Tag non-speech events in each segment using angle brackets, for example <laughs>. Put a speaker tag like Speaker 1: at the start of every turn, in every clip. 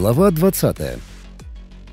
Speaker 1: Глава 20.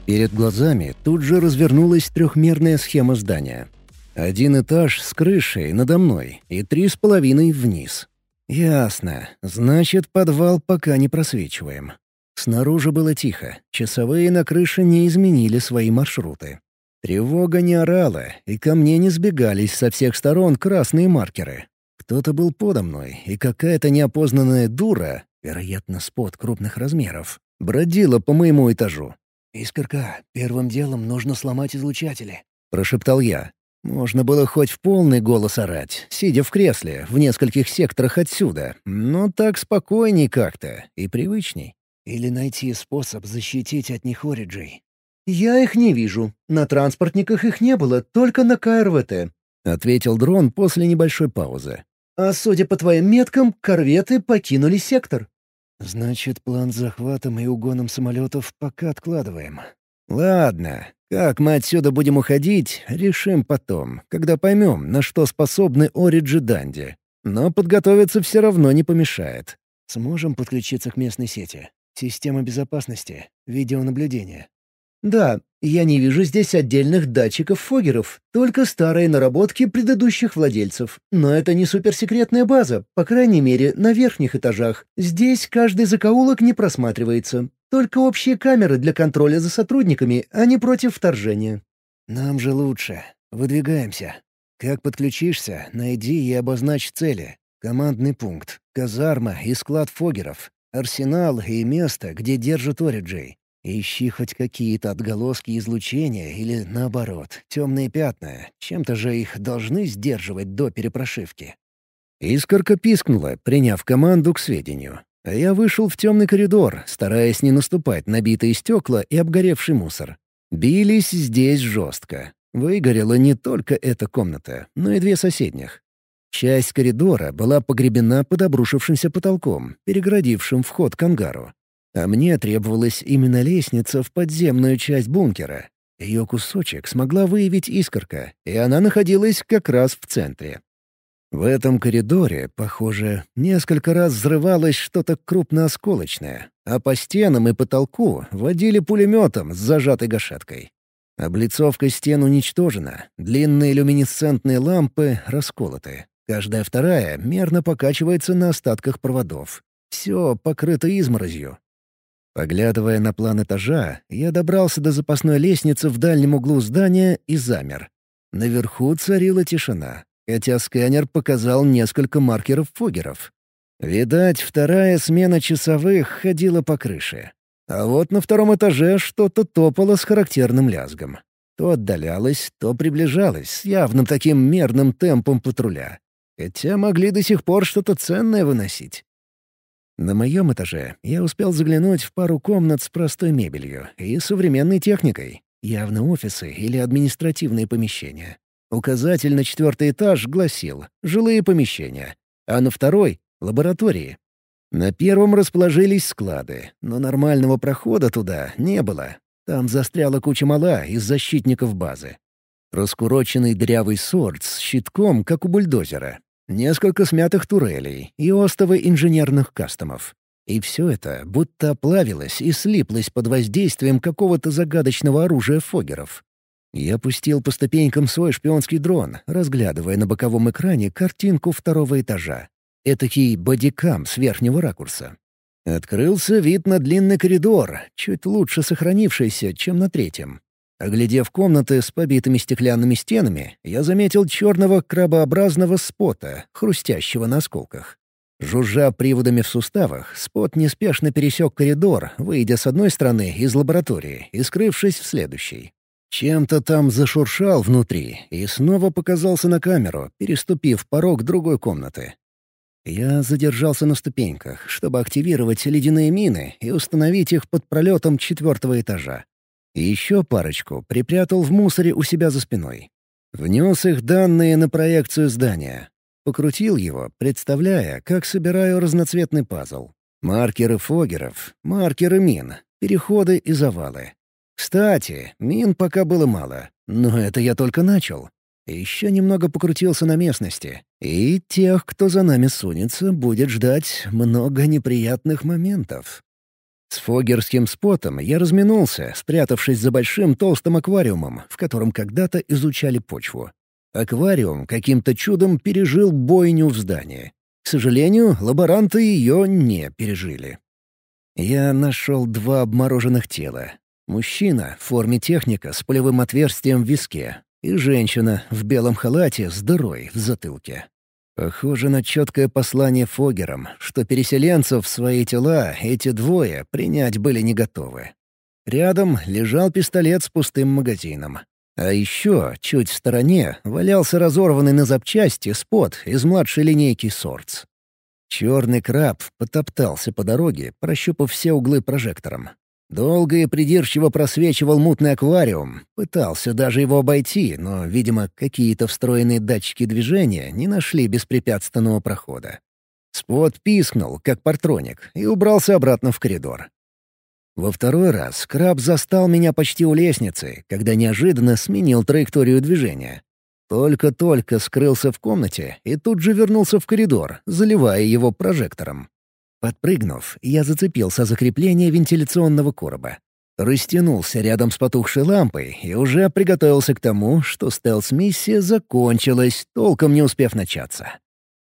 Speaker 1: Перед глазами тут же развернулась трехмерная схема здания. Один этаж с крышей надо мной и три с половиной вниз. Ясно. Значит, подвал пока не просвечиваем. Снаружи было тихо. Часовые на крыше не изменили свои маршруты. Тревога не орала, и ко мне не сбегались со всех сторон красные маркеры. Кто-то был подо мной, и какая-то неопознанная дура, вероятно, спот крупных размеров, бродила по моему этажу.
Speaker 2: «Искорка, первым делом нужно сломать излучатели», —
Speaker 1: прошептал я. Можно было хоть в полный голос орать, сидя в кресле, в нескольких секторах отсюда, но так спокойней как-то и привычней.
Speaker 2: Или найти способ защитить от них Ориджей.
Speaker 3: «Я их не вижу. На транспортниках их не было, только на КРВТ», —
Speaker 1: ответил дрон после небольшой паузы.
Speaker 3: «А судя по твоим меткам, корветы покинули сектор».
Speaker 2: Значит, план с захватом и угоном самолетов пока откладываем.
Speaker 1: Ладно, как мы отсюда будем уходить, решим потом, когда поймем, на что способны Ориджи Данди. Но подготовиться все равно не помешает.
Speaker 2: Сможем подключиться к местной сети. Система безопасности, видеонаблюдение.
Speaker 3: Да, я не вижу здесь отдельных датчиков-фогеров, только старые наработки предыдущих владельцев. Но это не суперсекретная база, по крайней мере, на верхних этажах. Здесь каждый закоулок не просматривается. Только общие камеры для контроля за сотрудниками, а не против вторжения.
Speaker 2: Нам же лучше. Выдвигаемся. Как подключишься, найди и обозначь цели. Командный пункт, казарма и склад фогеров, арсенал и место, где держат Ориджей. Ищи хоть какие-то отголоски излучения или, наоборот, темные пятна. Чем-то же их должны сдерживать до перепрошивки.
Speaker 1: Искорка пискнула, приняв команду к сведению. А я вышел в темный коридор, стараясь не наступать на битые стекла и обгоревший мусор. Бились здесь жестко. Выгорела не только эта комната, но и две соседних. Часть коридора была погребена под обрушившимся потолком, перегородившим вход к ангару. А мне требовалась именно лестница в подземную часть бункера. Ее кусочек смогла выявить искорка, и она находилась как раз в центре. В этом коридоре, похоже, несколько раз взрывалось что-то крупноосколочное, а по стенам и потолку водили пулеметом с зажатой гашеткой. Облицовка стен уничтожена, длинные люминесцентные лампы расколоты. Каждая вторая мерно покачивается на остатках проводов. Все покрыто изморозью, Поглядывая на план этажа, я добрался до запасной лестницы в дальнем углу здания и замер. Наверху царила тишина, хотя сканер показал несколько маркеров фогеров. Видать, вторая смена часовых ходила по крыше. А вот на втором этаже что-то топало с характерным лязгом. То отдалялось, то приближалось с явным таким мерным темпом патруля. Хотя могли до сих пор что-то ценное выносить. На моем этаже я успел заглянуть в пару комнат с простой мебелью и современной техникой. Явно офисы или административные помещения. Указатель на четвертый этаж гласил «жилые помещения», а на второй — лаборатории. На первом расположились склады, но нормального прохода туда не было. Там застряла куча мала из защитников базы. Раскуроченный дрявый сорт с щитком, как у бульдозера, несколько смятых турелей и остовы инженерных кастомов. И все это будто оплавилось и слиплось под воздействием какого-то загадочного оружия фогеров. Я пустил по ступенькам свой шпионский дрон, разглядывая на боковом экране картинку второго этажа. Этакий бодикам с верхнего ракурса. Открылся вид на длинный коридор, чуть лучше сохранившийся, чем на третьем. Оглядев комнаты с побитыми стеклянными стенами, я заметил черного крабообразного спота, хрустящего на осколках. Жужжа приводами в суставах, спот неспешно пересек коридор, выйдя с одной стороны из лаборатории и скрывшись в следующей. Чем-то там зашуршал внутри и снова показался на камеру, переступив порог другой комнаты. Я задержался на ступеньках, чтобы активировать ледяные мины и установить их под пролетом четвертого этажа. И еще парочку припрятал в мусоре у себя за спиной. Внес их данные на проекцию здания. Покрутил его, представляя, как собираю разноцветный пазл. Маркеры фогеров, маркеры мин, переходы и завалы. Кстати, мин пока было мало, но это я только начал. Еще немного покрутился на местности, и тех, кто за нами сунется, будет ждать много неприятных моментов. С фогерским спотом я разминулся, спрятавшись за большим толстым аквариумом, в котором когда-то изучали почву. Аквариум каким-то чудом пережил бойню в здании. К сожалению, лаборанты ее не пережили. Я нашел два обмороженных тела. Мужчина в форме техника с пулевым отверстием в виске и женщина в белом халате с дырой в затылке. Похоже на четкое послание Фогерам, что переселенцев в свои тела эти двое принять были не готовы. Рядом лежал пистолет с пустым магазином. А еще, чуть в стороне, валялся разорванный на запчасти спот из младшей линейки «Сортс». Черный краб потоптался по дороге, прощупав все углы прожектором. Долго и придирчиво просвечивал мутный аквариум, пытался даже его обойти, но, видимо, какие-то встроенные датчики движения не нашли беспрепятственного прохода. Спот пискнул, как портроник, и убрался обратно в коридор. Во второй раз краб застал меня почти у лестницы, когда неожиданно сменил траекторию движения. Только-только скрылся в комнате и тут же вернулся в коридор, заливая его прожектором. Подпрыгнув, я зацепился за крепление вентиляционного короба. Растянулся рядом с потухшей лампой и уже приготовился к тому, что стелс-миссия закончилась, толком не успев начаться.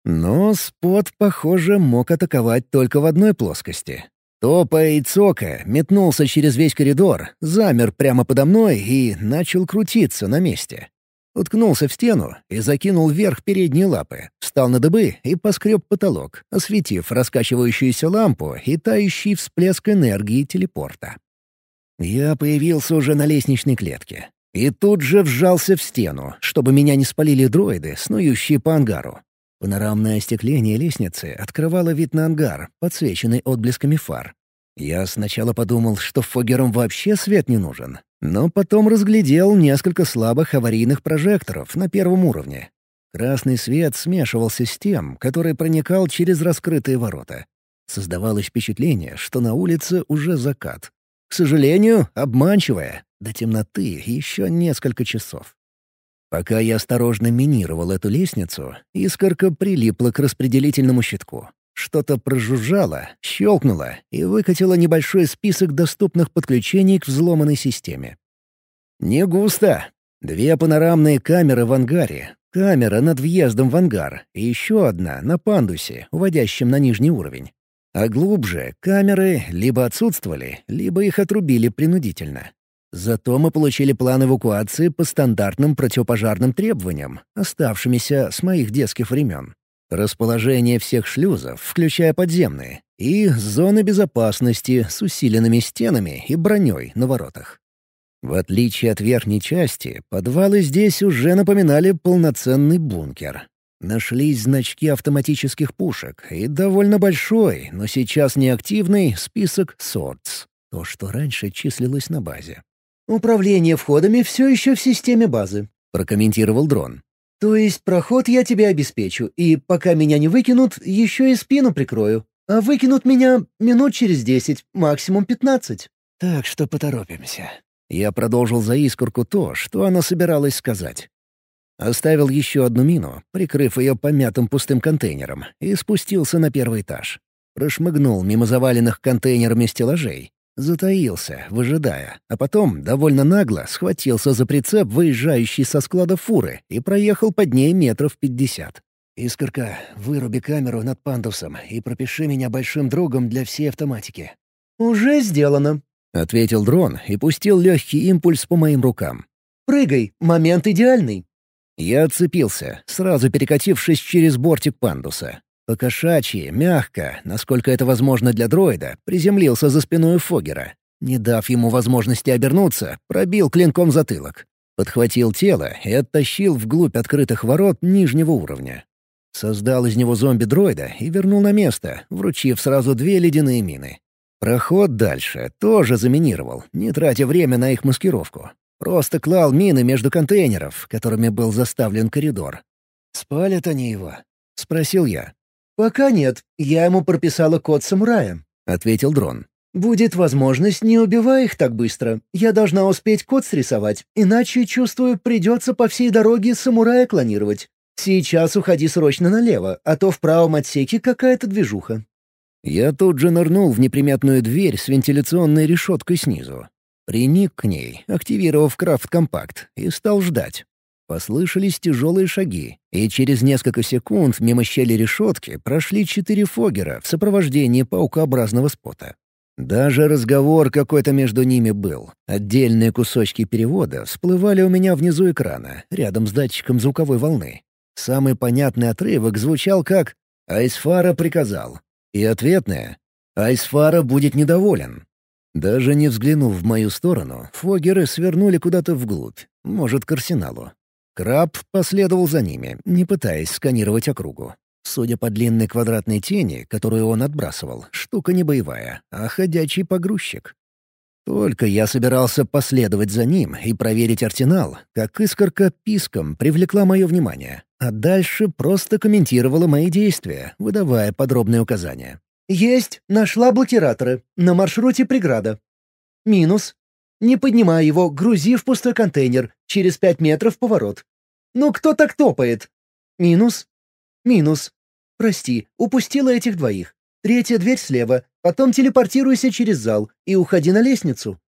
Speaker 1: Но спот, похоже, мог атаковать только в одной плоскости. Топая и цокая, метнулся через весь коридор, замер прямо подо мной и начал крутиться на месте. Уткнулся в стену и закинул вверх передние лапы, встал на дыбы и поскреб потолок, осветив раскачивающуюся лампу и тающий всплеск энергии телепорта. Я появился уже на лестничной клетке. И тут же вжался в стену, чтобы меня не спалили дроиды, снующие по ангару. Панорамное остекление лестницы открывало вид на ангар, подсвеченный отблесками фар. Я сначала подумал, что фогерам вообще свет не нужен, но потом разглядел несколько слабых аварийных прожекторов на первом уровне. Красный свет смешивался с тем, который проникал через раскрытые ворота. Создавалось впечатление, что на улице уже закат. К сожалению, обманчивое. До темноты еще несколько часов. Пока я осторожно минировал эту лестницу, искорка прилипла к распределительному щитку. Что-то прожужжало, щелкнуло и выкатило небольшой список доступных подключений к взломанной системе. Не густо. Две панорамные камеры в ангаре, камера над въездом в ангар и еще одна на пандусе, уводящем на нижний уровень. А глубже камеры либо отсутствовали, либо их отрубили принудительно. Зато мы получили план эвакуации по стандартным противопожарным требованиям, оставшимися с моих детских времен. Расположение всех шлюзов, включая подземные, и зоны безопасности с усиленными стенами и броней на воротах. В отличие от верхней части, подвалы здесь уже напоминали полноценный бункер. Нашлись значки автоматических пушек и довольно большой, но сейчас неактивный список «Сортс», то, что раньше числилось на базе.
Speaker 3: «Управление входами все еще в системе базы», — прокомментировал дрон. «То есть проход я тебе обеспечу, и пока меня не выкинут, еще и спину прикрою. А выкинут меня минут через десять, максимум пятнадцать».
Speaker 1: «Так что поторопимся». Я продолжил за искорку то, что она собиралась сказать. Оставил еще одну мину, прикрыв ее помятым пустым контейнером, и спустился на первый этаж. Прошмыгнул мимо заваленных контейнерами стеллажей, Затаился, выжидая, а потом довольно нагло схватился за прицеп, выезжающий со склада фуры, и проехал под ней метров пятьдесят. «Искорка, выруби камеру над пандусом и пропиши меня большим другом для всей автоматики».
Speaker 3: «Уже сделано», —
Speaker 1: ответил дрон и пустил легкий импульс по моим рукам.
Speaker 3: «Прыгай, момент идеальный».
Speaker 1: Я отцепился, сразу перекатившись через бортик пандуса. Покошачьи, мягко, насколько это возможно для дроида, приземлился за спиной Фогера. Не дав ему возможности обернуться, пробил клинком затылок. Подхватил тело и оттащил вглубь открытых ворот нижнего уровня. Создал из него зомби-дроида и вернул на место, вручив сразу две ледяные мины. Проход дальше тоже заминировал, не тратя время на их маскировку. Просто клал мины между контейнеров, которыми был заставлен коридор. «Спалят они его?» — спросил я.
Speaker 3: «Пока нет. Я ему прописала код самурая», — ответил дрон. «Будет возможность, не убивай их так быстро. Я должна успеть код срисовать, иначе, чувствую, придется по всей дороге самурая клонировать. Сейчас уходи срочно налево, а то в правом отсеке какая-то движуха».
Speaker 1: Я тут же нырнул в неприметную дверь с вентиляционной решеткой снизу. Приник к ней, активировав крафт-компакт, и стал ждать. Послышались тяжелые шаги, и через несколько секунд мимо щели решетки прошли четыре фогера в сопровождении паукообразного спота. Даже разговор какой-то между ними был. Отдельные кусочки перевода всплывали у меня внизу экрана, рядом с датчиком звуковой волны. Самый понятный отрывок звучал как «Айсфара приказал». И ответное «Айсфара будет недоволен». Даже не взглянув в мою сторону, фогеры свернули куда-то вглубь, может, к арсеналу. Краб последовал за ними, не пытаясь сканировать округу. Судя по длинной квадратной тени, которую он отбрасывал, штука не боевая, а ходячий погрузчик. Только я собирался последовать за ним и проверить арсенал, как искорка писком привлекла мое внимание, а дальше просто комментировала мои действия, выдавая подробные указания.
Speaker 3: «Есть, нашла блокираторы. На маршруте преграда. Минус. Не поднимай его, грузи в пустой контейнер. Через пять метров поворот. Ну кто так топает? Минус. Минус. Прости, упустила этих двоих. Третья дверь слева. Потом телепортируйся через зал и уходи на лестницу.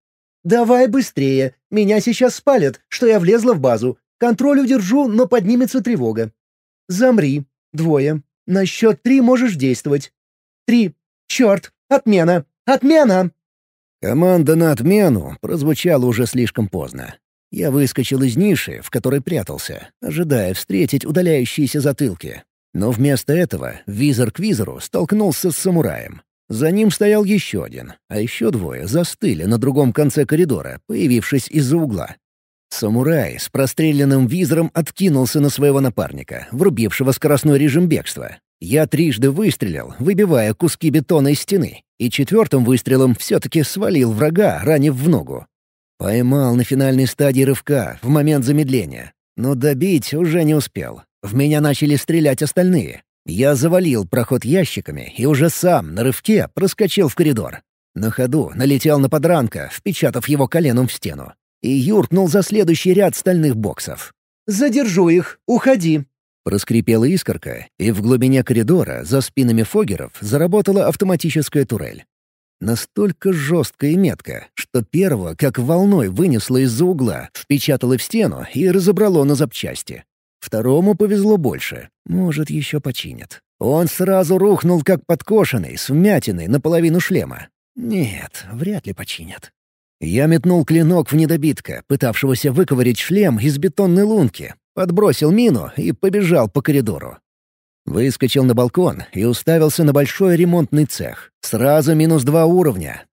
Speaker 3: Давай быстрее. Меня сейчас спалят, что я влезла в базу. Контроль удержу, но поднимется тревога. Замри. Двое. На счет три можешь действовать. Три. Черт. Отмена. Отмена.
Speaker 1: Команда на отмену прозвучала уже слишком поздно. Я выскочил из ниши, в которой прятался, ожидая встретить удаляющиеся затылки. Но вместо этого визор к визору столкнулся с самураем. За ним стоял еще один, а еще двое застыли на другом конце коридора, появившись из-за угла. Самурай с простреленным визором откинулся на своего напарника, врубившего скоростной режим бегства, я трижды выстрелил, выбивая куски бетона из стены, и четвертым выстрелом все-таки свалил врага, ранив в ногу. Поймал на финальной стадии рывка, в момент замедления. Но добить уже не успел. В меня начали стрелять остальные. Я завалил проход ящиками и уже сам на рывке проскочил в коридор. На ходу налетел на подранка, впечатав его коленом в стену. И юркнул за следующий ряд стальных боксов.
Speaker 3: «Задержу их! Уходи!»
Speaker 1: Проскрипела искорка, и в глубине коридора, за спинами фогеров, заработала автоматическая турель. Настолько жестко и метко, что первого, как волной, вынесло из-за угла, впечатало в стену и разобрало на запчасти. Второму повезло больше. Может, еще починят. Он сразу рухнул, как подкошенный, с вмятиной наполовину шлема. Нет, вряд ли починят. Я метнул клинок в недобитка, пытавшегося выковырять шлем из бетонной лунки, Подбросил мину и побежал по коридору. Выскочил на балкон и уставился на большой ремонтный цех. Сразу минус два уровня.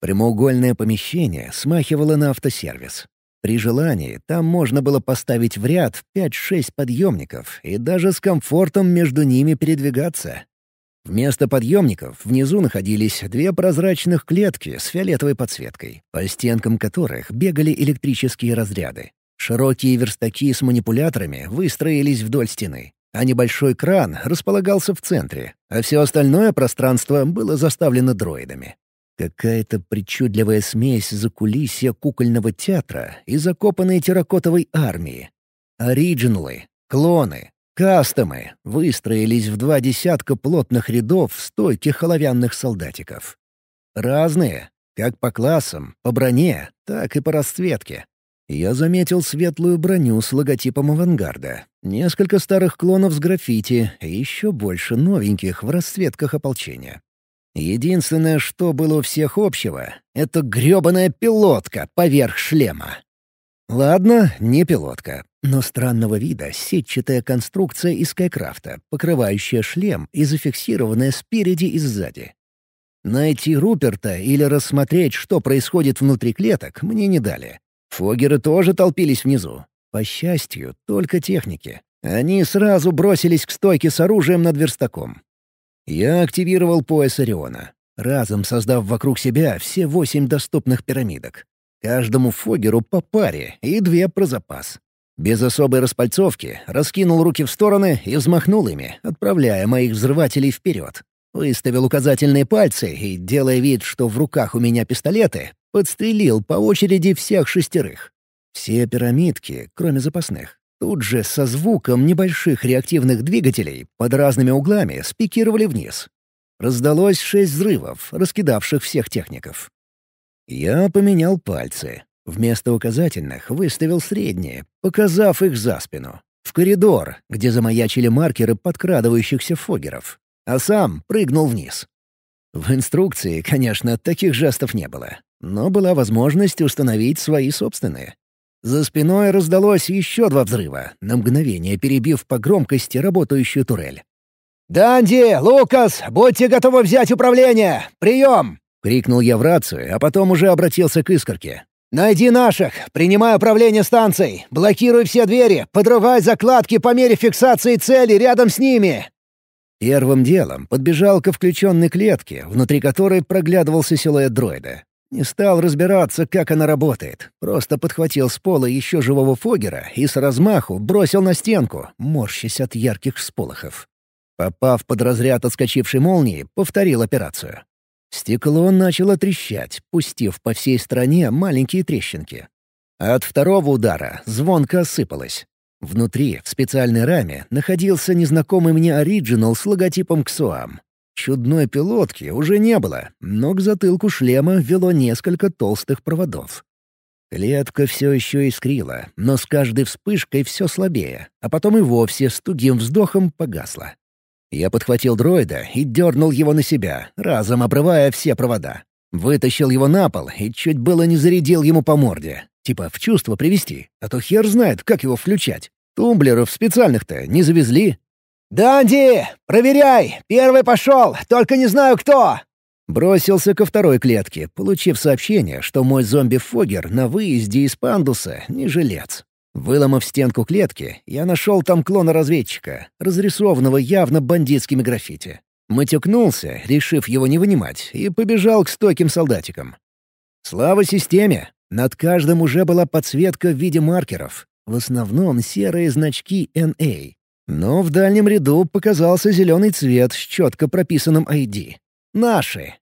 Speaker 1: Прямоугольное помещение смахивало на автосервис. При желании там можно было поставить в ряд 5-6 подъемников и даже с комфортом между ними передвигаться. Вместо подъемников внизу находились две прозрачных клетки с фиолетовой подсветкой, по стенкам которых бегали электрические разряды. Широкие верстаки с манипуляторами выстроились вдоль стены, а небольшой кран располагался в центре, а все остальное пространство было заставлено дроидами. Какая-то причудливая смесь закулисья кукольного театра и закопанной терракотовой армии. Оригиналы, клоны, кастомы выстроились в два десятка плотных рядов стойких оловянных солдатиков. Разные, как по классам, по броне, так и по расцветке. Я заметил светлую броню с логотипом авангарда, несколько старых клонов с граффити и еще больше новеньких в расцветках ополчения. Единственное, что было у всех общего — это грёбаная пилотка поверх шлема. Ладно, не пилотка, но странного вида сетчатая конструкция из Скайкрафта, покрывающая шлем и зафиксированная спереди и сзади. Найти Руперта или рассмотреть, что происходит внутри клеток, мне не дали. Фогеры тоже толпились внизу. По счастью, только техники. Они сразу бросились к стойке с оружием над верстаком. Я активировал пояс Ориона, разом создав вокруг себя все восемь доступных пирамидок. Каждому фогеру по паре и две про запас. Без особой распальцовки раскинул руки в стороны и взмахнул ими, отправляя моих взрывателей вперед. Выставил указательные пальцы и, делая вид, что в руках у меня пистолеты, Подстрелил по очереди всех шестерых. Все пирамидки, кроме запасных, тут же со звуком небольших реактивных двигателей под разными углами спикировали вниз. Раздалось шесть взрывов, раскидавших всех техников. Я поменял пальцы. Вместо указательных выставил средние, показав их за спину. В коридор, где замаячили маркеры подкрадывающихся фогеров. А сам прыгнул вниз. В инструкции, конечно, таких жестов не было, но была возможность установить свои собственные. За спиной раздалось еще два взрыва, на мгновение перебив по громкости работающую турель.
Speaker 2: «Данди! Лукас! Будьте готовы взять управление! Прием!»
Speaker 1: — крикнул я в рацию, а потом уже обратился к искорке.
Speaker 2: «Найди наших! Принимай управление станцией! Блокируй все двери! Подрывай закладки по мере фиксации цели рядом с ними!
Speaker 1: Первым делом подбежал ко включенной клетке, внутри которой проглядывался силуэт дроида. Не стал разбираться, как она работает. Просто подхватил с пола еще живого Фогера и с размаху бросил на стенку, морщась от ярких всполохов. Попав под разряд отскочившей молнии, повторил операцию. Стекло начало трещать, пустив по всей стране маленькие трещинки. От второго удара звонко осыпалось. Внутри, в специальной раме, находился незнакомый мне оригинал с логотипом КСУАМ. Чудной пилотки уже не было, но к затылку шлема вело несколько толстых проводов. Клетка все еще искрила, но с каждой вспышкой все слабее, а потом и вовсе с тугим вздохом погасла. Я подхватил дроида и дернул его на себя, разом обрывая все провода. Вытащил его на пол и чуть было не зарядил ему по морде. Типа в чувство привести, а то хер знает, как его включать. Тумблеров специальных-то не завезли.
Speaker 2: «Данди, проверяй! Первый пошел, только не знаю кто!»
Speaker 1: Бросился ко второй клетке, получив сообщение, что мой зомби-фогер на выезде из пандуса не жилец. Выломав стенку клетки, я нашел там клона разведчика, разрисованного явно бандитскими граффити. Матюкнулся, решив его не вынимать, и побежал к стойким солдатикам. Слава системе! Над каждым уже была подсветка в виде маркеров, в основном серые значки NA. Но в дальнем ряду показался зеленый цвет с четко прописанным ID. Наши.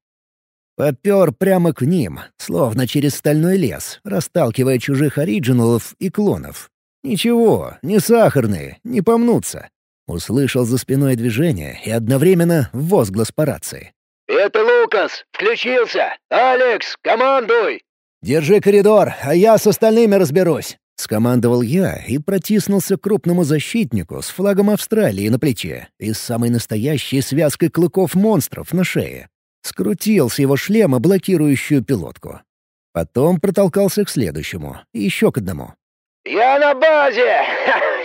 Speaker 1: Попер прямо к ним, словно через стальной лес, расталкивая чужих оригиналов и клонов. Ничего, не сахарные, не помнутся. Услышал за спиной движение и одновременно возглас по рации.
Speaker 4: «Это Лукас! Включился! Алекс, командуй!»
Speaker 2: «Держи коридор, а я с остальными разберусь!»
Speaker 1: — скомандовал я и протиснулся к крупному защитнику с флагом Австралии на плече и с самой настоящей связкой клыков монстров на шее. Скрутил с его шлема блокирующую пилотку. Потом протолкался к следующему, еще к одному.
Speaker 4: «Я на базе!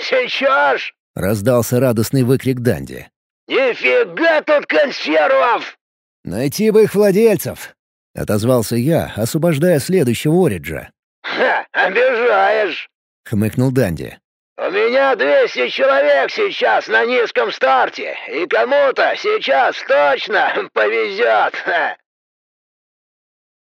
Speaker 4: Сейчас!»
Speaker 1: — раздался радостный выкрик Данди.
Speaker 4: «Нифига тут консервов!»
Speaker 2: «Найти бы их владельцев!»
Speaker 1: — отозвался я, освобождая следующего Ориджа.
Speaker 4: «Ха, обижаешь!»
Speaker 1: — хмыкнул Данди.
Speaker 4: «У меня двести человек сейчас на низком старте, и кому-то сейчас точно <laughs> повезет!»